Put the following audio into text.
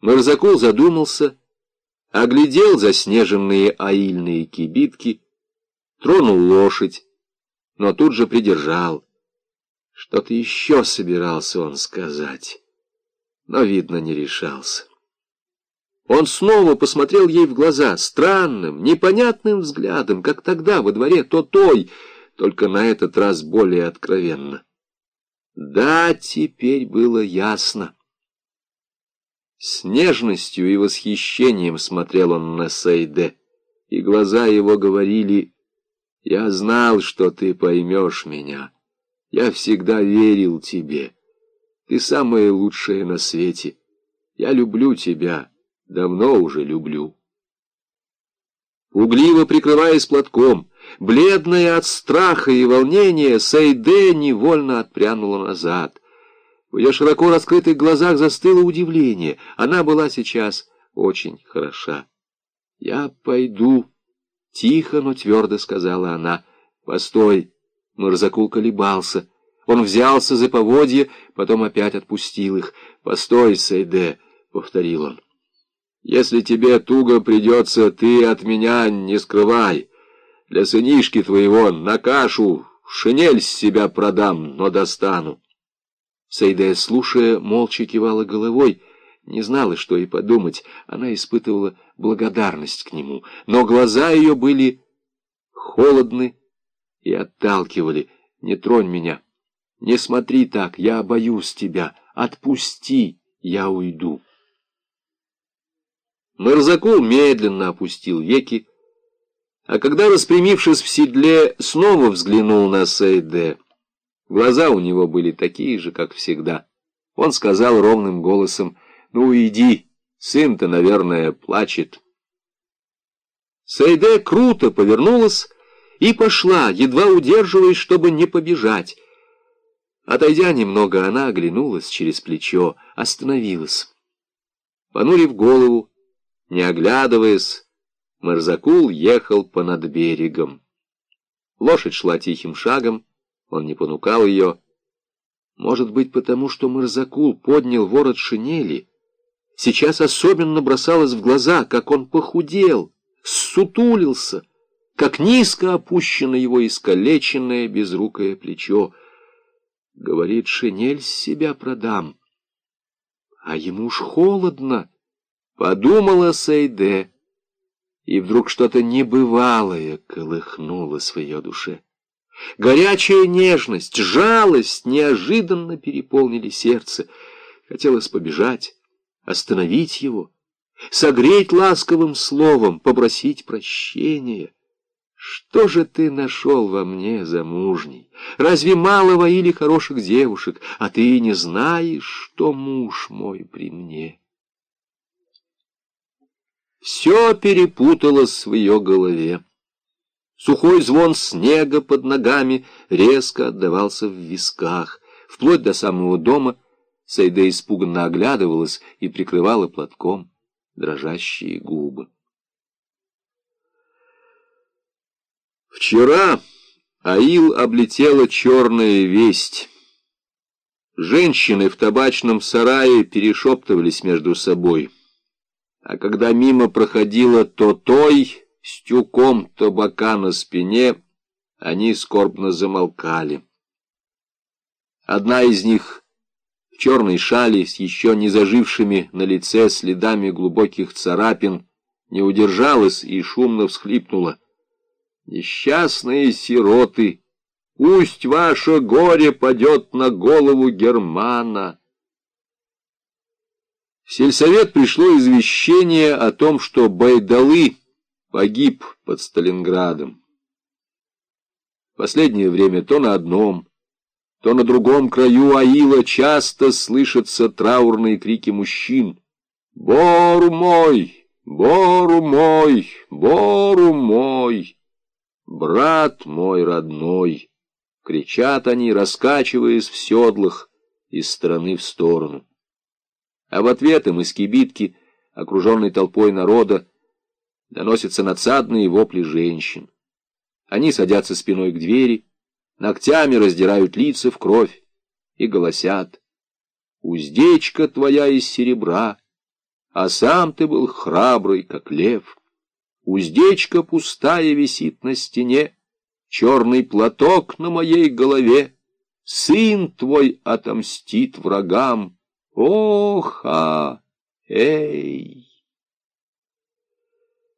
Марзакул задумался, оглядел заснеженные аильные кибитки, тронул лошадь, но тут же придержал. Что-то еще собирался он сказать, но, видно, не решался. Он снова посмотрел ей в глаза странным, непонятным взглядом, как тогда во дворе то той, только на этот раз более откровенно. Да, теперь было ясно. С нежностью и восхищением смотрел он на Сейде, и глаза его говорили, «Я знал, что ты поймешь меня. Я всегда верил тебе. Ты самое лучшее на свете. Я люблю тебя, давно уже люблю». Угливо прикрываясь платком, бледная от страха и волнения, Сейде невольно отпрянула назад — в ее широко раскрытых глазах застыло удивление. Она была сейчас очень хороша. «Я пойду», — тихо, но твердо сказала она. «Постой!» — Мурзакул колебался. Он взялся за поводья, потом опять отпустил их. «Постой, Сейде», — повторил он. «Если тебе туго придется, ты от меня не скрывай. Для сынишки твоего на кашу шинель с себя продам, но достану». Сейде, слушая, молча кивала головой, не знала, что и подумать. Она испытывала благодарность к нему, но глаза ее были холодны и отталкивали. «Не тронь меня! Не смотри так! Я боюсь тебя! Отпусти! Я уйду!» Марзакул медленно опустил веки, а когда, распрямившись в седле, снова взглянул на Сейде — Глаза у него были такие же, как всегда. Он сказал ровным голосом, «Ну, иди, сын-то, наверное, плачет». Сайде круто повернулась и пошла, едва удерживаясь, чтобы не побежать. Отойдя немного, она оглянулась через плечо, остановилась. Понурив голову, не оглядываясь, Марзакул ехал понад берегом. Лошадь шла тихим шагом, он не понукал ее. Может быть, потому что Марзакул поднял ворот шинели. Сейчас особенно бросалось в глаза, как он похудел, сутулился, как низко опущено его искалеченное безрукое плечо. Говорит, шинель себя продам. А ему уж холодно, подумала Сейде, и вдруг что-то небывалое колыхнулось в ее душе. Горячая нежность, жалость неожиданно переполнили сердце. Хотелось побежать, остановить его, согреть ласковым словом, попросить прощения. Что же ты нашел во мне, замужней? Разве мало воили хороших девушек, а ты не знаешь, что муж мой при мне? Все перепуталось в ее голове. Сухой звон снега под ногами резко отдавался в висках. Вплоть до самого дома Сайда испуганно оглядывалась и прикрывала платком дрожащие губы. Вчера Аил облетела черная весть. Женщины в табачном сарае перешептывались между собой. А когда мимо проходила то той с тюком табака на спине, они скорбно замолкали. Одна из них в черной шали с еще не зажившими на лице следами глубоких царапин не удержалась и шумно всхлипнула. «Несчастные сироты! Пусть ваше горе падет на голову Германа!» В сельсовет пришло извещение о том, что Байдалы погиб под Сталинградом. Последнее время то на одном, то на другом краю Аила часто слышатся траурные крики мужчин. «Бору мой! Бору мой! Бору мой! Брат мой родной!» Кричат они, раскачиваясь в седлах из стороны в сторону. А в ответ им из кибитки, окруженной толпой народа, доносятся надсадные вопли женщин. Они садятся спиной к двери, ногтями раздирают лица в кровь и голосят. Уздечка твоя из серебра, а сам ты был храбрый, как лев. Уздечка пустая висит на стене, черный платок на моей голове. Сын твой отомстит врагам. Ох, а, эй!